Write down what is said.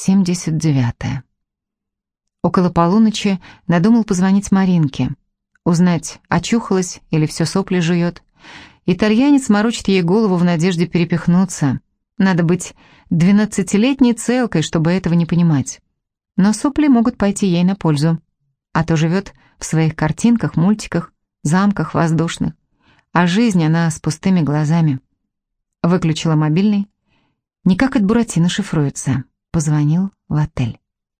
79. Около полуночи надумал позвонить Маринке, узнать, очухалась или все сопли жует. Итальянец морочит ей голову в надежде перепихнуться. Надо быть двенадцатилетней целкой, чтобы этого не понимать. Но сопли могут пойти ей на пользу. А то живет в своих картинках, мультиках, замках воздушных. А жизнь она с пустыми глазами. Выключила мобильный. Никак от Буратино шифруется. Позвонил в отель.